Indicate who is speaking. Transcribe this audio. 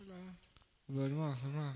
Speaker 1: Voilà. On va